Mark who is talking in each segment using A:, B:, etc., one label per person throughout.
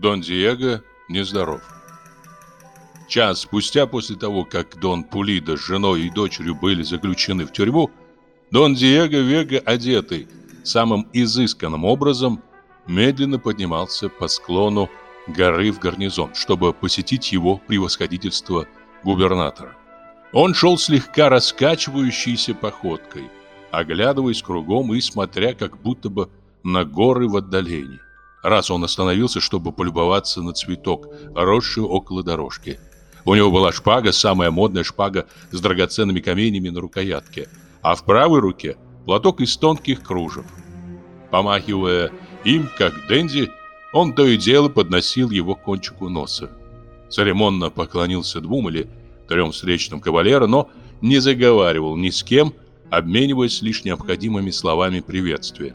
A: Дон Диего нездоров. Час спустя после того, как Дон Пулида с женой и дочерью были заключены в тюрьму, Дон Диего Вега, одетый самым изысканным образом, медленно поднимался по склону горы в гарнизон, чтобы посетить его превосходительство губернатора. Он шел слегка раскачивающейся походкой, оглядываясь кругом и смотря как будто бы на горы в отдалении. Раз он остановился, чтобы полюбоваться на цветок, росший около дорожки. У него была шпага, самая модная шпага с драгоценными каменями на рукоятке, а в правой руке платок из тонких кружев. Помахивая им, как Дэнди, он то и дело подносил его к кончику носа. Церемонно поклонился двум или трем встречным кавалерам, но не заговаривал ни с кем, обмениваясь лишь необходимыми словами приветствия.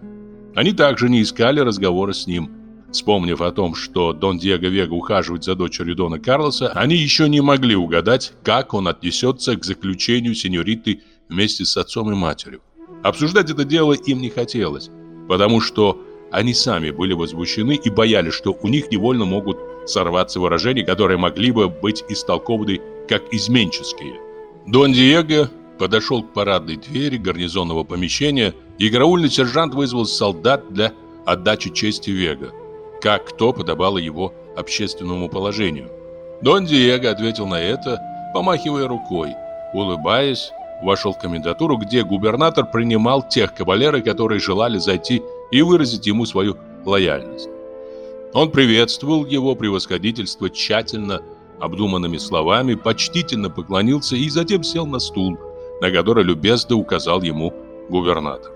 A: Они также не искали разговора с ним. Вспомнив о том, что Дон Диего Вега ухаживает за дочерью Дона Карлоса, они еще не могли угадать, как он отнесется к заключению сеньориты вместе с отцом и матерью. Обсуждать это дело им не хотелось, потому что они сами были возмущены и боялись, что у них невольно могут сорваться выражения, которые могли бы быть истолкованы как изменческие. Дон Диего подошел к парадной двери гарнизонного помещения, и караульный сержант вызвал солдат для отдачи чести Вега, как то подобало его общественному положению. Дон Диего ответил на это, помахивая рукой, улыбаясь, вошел в комендатуру, где губернатор принимал тех кавалеров, которые желали зайти и выразить ему свою лояльность. Он приветствовал его превосходительство тщательно обдуманными словами, почтительно поклонился и затем сел на стул, на который любезно указал ему губернатор.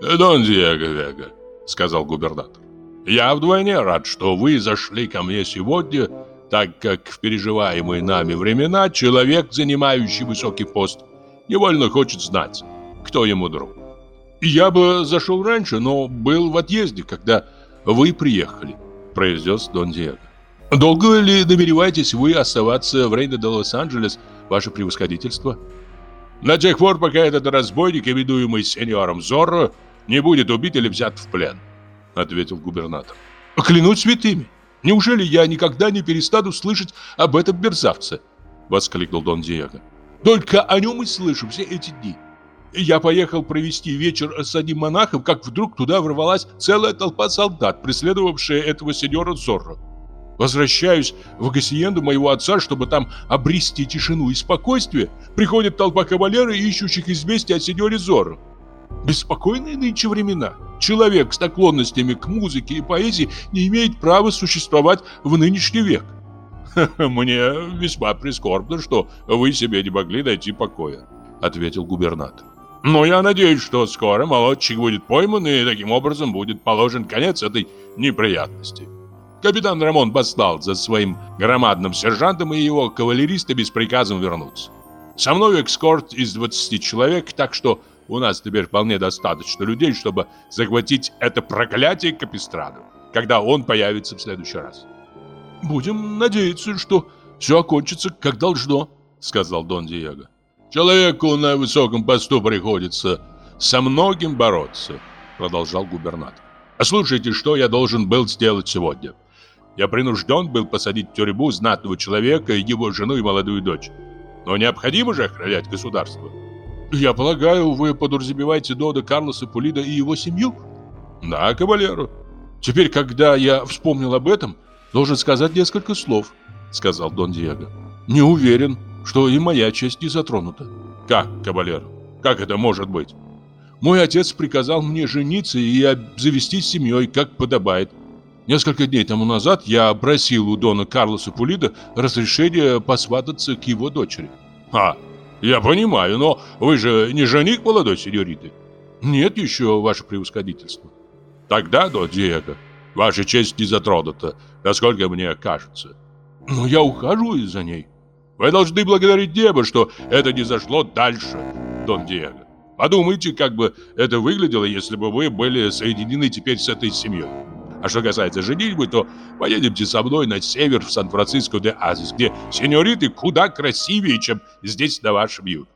A: «Дон Диего Вега», — сказал губернатор, — «я вдвойне рад, что вы зашли ко мне сегодня, так как в переживаемые нами времена человек, занимающий высокий пост, невольно хочет знать, кто ему друг. «Я бы зашел раньше, но был в отъезде, когда вы приехали», – произнес Дон Диего. «Долго ли намереваетесь вы оставаться в Рейне де Лос-Анджелес, ваше превосходительство?» «До тех пор, пока этот разбойник, именуемый сеньором Зорро, не будет убит или взят в плен», – ответил губернатор. «Клянусь святыми! Неужели я никогда не перестану слышать об этом мерзавце?» – воскликнул Дон Диего. «Только о нем и слышу все эти дни». Я поехал провести вечер с одним монахом, как вдруг туда ворвалась целая толпа солдат, преследовавшая этого сеньора Зорро. Возвращаюсь в гасиенду моего отца, чтобы там обрести тишину и спокойствие. Приходит толпа кавалеров, ищущих известия о сеньоре Зорро. Беспокойные нынче времена. Человек с наклонностями к музыке и поэзии не имеет права существовать в нынешний век. Мне весьма прискорбно, что вы себе не могли найти покоя, ответил губернатор. Но я надеюсь, что скоро молодчик будет пойман и таким образом будет положен конец этой неприятности. Капитан Рамон послал за своим громадным сержантом и его кавалеристами с приказом вернуться. Со мной экскорт из 20 человек, так что у нас теперь вполне достаточно людей, чтобы захватить это проклятие Капистраду, когда он появится в следующий раз. «Будем надеяться, что все окончится как должно», — сказал Дон Диего. Человеку на высоком посту приходится со многим бороться, продолжал губернатор. А слушайте, что я должен был сделать сегодня. Я принужден был посадить в тюрьму знатного человека, его жену и молодую дочь. Но необходимо же охранять государство. Я полагаю, вы подразумеваете Дода Карлоса Пулида и его семью? Да, кавалеру. Теперь, когда я вспомнил об этом, должен сказать несколько слов, сказал Дон Диего. Не уверен, что и моя честь не затронута. Как, кавалер? Как это может быть? Мой отец приказал мне жениться и обзавестись семьей, как подобает. Несколько дней тому назад я просил у дона Карлоса Пулида разрешения посвататься к его дочери. А, я понимаю, но вы же не жених молодой сеньориты? Нет еще, ваше превосходительство. Тогда, до Диего, ваша честь не затронута, насколько мне кажется. Но я ухаживаю за ней. Вы должны благодарить небо, что это не зашло дальше, Дон Диего. Подумайте, как бы это выглядело, если бы вы были соединены теперь с этой семьей. А что касается женитьбы, то поедемте со мной на север в Сан-Франциско де Азис, где сеньориты куда красивее, чем здесь на вашем юге.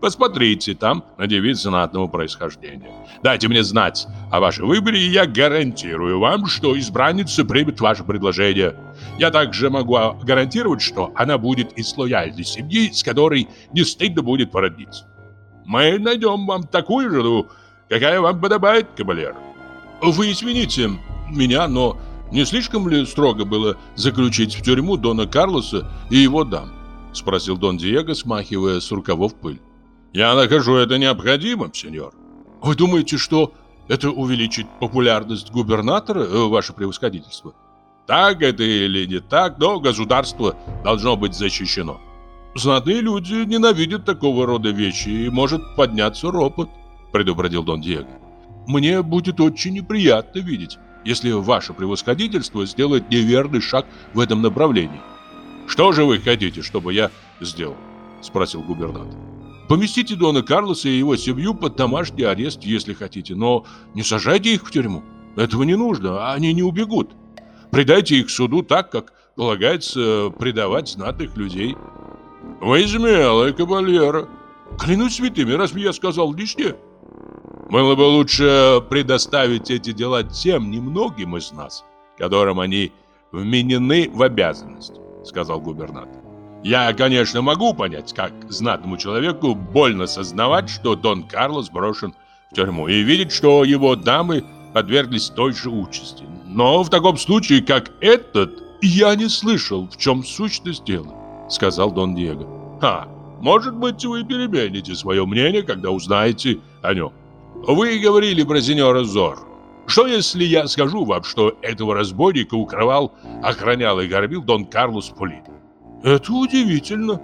A: Посмотрите там на девиц знатного происхождения. Дайте мне знать о вашем выборе, и я гарантирую вам, что избранница примет ваше предложение. Я также могу гарантировать, что она будет из лояльной семьи, с которой не стыдно будет породниться. Мы найдем вам такую жену, какая вам подобает, кавалер. Вы извините меня, но не слишком ли строго было заключить в тюрьму Дона Карлоса и его дам? Спросил Дон Диего, смахивая с рукавов пыль. Я нахожу это необходимым, сеньор. Вы думаете, что это увеличит популярность губернатора, э, ваше превосходительство? Так это или не так, но государство должно быть защищено. Знатные люди ненавидят такого рода вещи, и может подняться ропот, предупредил Дон Диего. Мне будет очень неприятно видеть, если ваше превосходительство сделает неверный шаг в этом направлении. Что же вы хотите, чтобы я сделал? спросил губернатор. Поместите Дона Карлоса и его семью под домашний арест, если хотите, но не сажайте их в тюрьму. Этого не нужно, они не убегут. Предайте их суду так, как полагается предавать знатных людей. Вы смелый кавалера. Клянусь святыми, разве я сказал лишнее? Было бы лучше предоставить эти дела тем немногим из нас, которым они вменены в обязанность, сказал губернатор. Я, конечно, могу понять, как знатному человеку больно сознавать, что Дон Карлос брошен в тюрьму и видеть, что его дамы подверглись той же участи. Но в таком случае, как этот, я не слышал, в чем сущность дела, сказал Дон Диего. Ха, может быть, вы перемените свое мнение, когда узнаете о нем. Вы говорили про сеньора Зор. Что если я скажу вам, что этого разбойника укрывал, охранял и горбил Дон Карлос Полит? Это удивительно.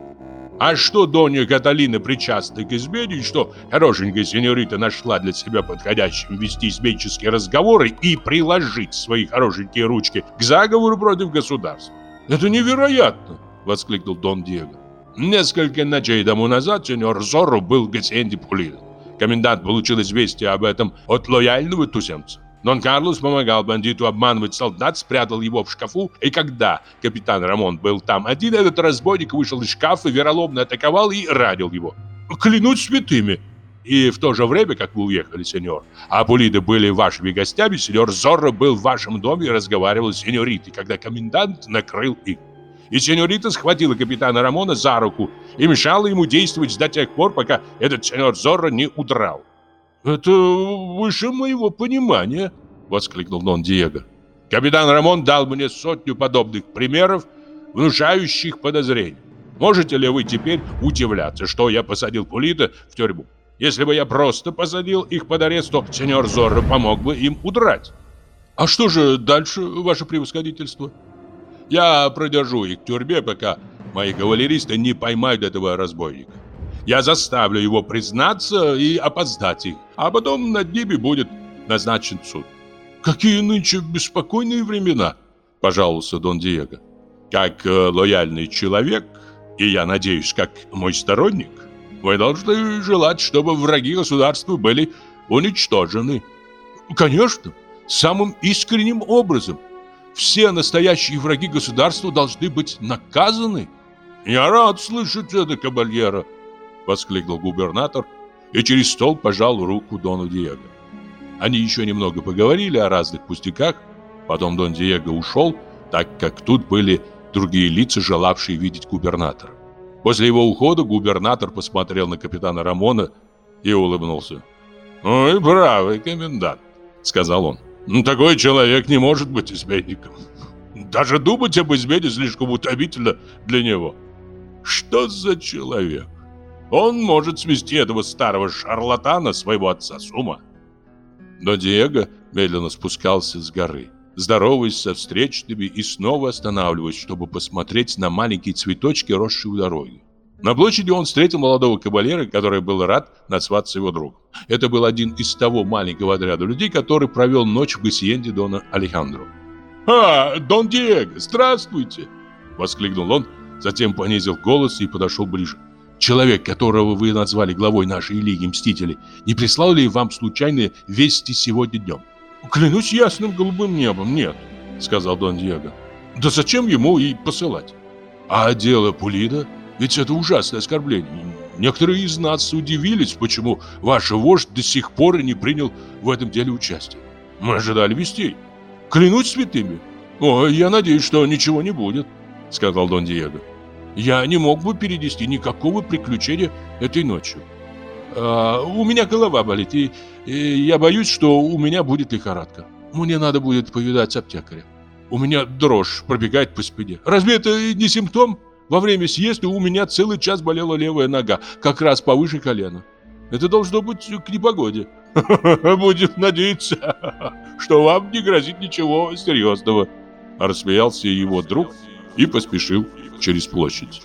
A: А что Донья Каталина причастна к измене, что хорошенькая сеньорита нашла для себя подходящим вести изменческие разговоры и приложить свои хорошенькие ручки к заговору против государства? Это невероятно, воскликнул Дон Диего. Несколько ночей тому назад сеньор Зорро был в Гациенде Пулино. Комендант получил известие об этом от лояльного туземца. Дон Карлос помогал бандиту обманывать солдат, спрятал его в шкафу, и когда капитан Рамон был там один, этот разбойник вышел из шкафа, вероломно атаковал и ранил его. Клянусь святыми! И в то же время, как вы уехали, сеньор, а Пулиды были вашими гостями, сеньор Зорро был в вашем доме и разговаривал с сеньоритой, когда комендант накрыл их. И сеньорита схватила капитана Рамона за руку и мешала ему действовать до тех пор, пока этот сеньор Зорро не удрал. «Это выше моего понимания», — воскликнул Дон Диего. «Капитан Рамон дал мне сотню подобных примеров, внушающих подозрений. Можете ли вы теперь удивляться, что я посадил Пулита в тюрьму? Если бы я просто посадил их под арест, то сеньор Зорро помог бы им удрать. А что же дальше, ваше превосходительство? Я продержу их в тюрьме, пока мои кавалеристы не поймают этого разбойника. Я заставлю его признаться и опоздать их, а потом над ними будет назначен суд. Какие нынче беспокойные времена, пожаловался Дон Диего. Как э, лояльный человек, и я надеюсь, как мой сторонник, вы должны желать, чтобы враги государства были уничтожены. Конечно, самым искренним образом. Все настоящие враги государства должны быть наказаны. Я рад слышать это, кабальера, Воскликнул губернатор и через стол пожал руку Дону Диего. Они еще немного поговорили о разных пустяках, потом Дон Диего ушел, так как тут были другие лица, желавшие видеть губернатора. После его ухода губернатор посмотрел на капитана Рамона и улыбнулся. «Ой, бравый комендант», — сказал он. «Ну, такой человек не может быть изменником. Даже думать об измене слишком утомительно для него. Что за человек? Он может свести этого старого шарлатана, своего отца, с ума. Но Диего медленно спускался с горы, здороваясь со встречными и снова останавливаясь, чтобы посмотреть на маленькие цветочки, росшие у дороги. На площади он встретил молодого кавалера, который был рад назваться его другом. Это был один из того маленького отряда людей, который провел ночь в Гасиенде Дона Алехандро. «А, Дон Диего, здравствуйте!» — воскликнул он, затем понизил голос и подошел ближе. Человек, которого вы назвали главой нашей Лиги Мстителей, не прислал ли вам случайные вести сегодня днем? Клянусь ясным голубым небом, нет, сказал Дон Диего. Да зачем ему и посылать? А дело Пулида? Ведь это ужасное оскорбление. Некоторые из нас удивились, почему ваш вождь до сих пор не принял в этом деле участие. Мы ожидали вестей. Клянусь святыми. О, я надеюсь, что ничего не будет, сказал Дон Диего. Я не мог бы перенести никакого приключения этой ночью. А, у меня голова болит, и, и я боюсь, что у меня будет лихорадка. Мне надо будет повидать аптекаря. У меня дрожь пробегает по спине. Разве это не симптом? Во время съезда у меня целый час болела левая нога, как раз повыше колена. Это должно быть к непогоде. Будем надеяться, что вам не грозит ничего серьезного. Рассмеялся его друг и поспешил через площадь.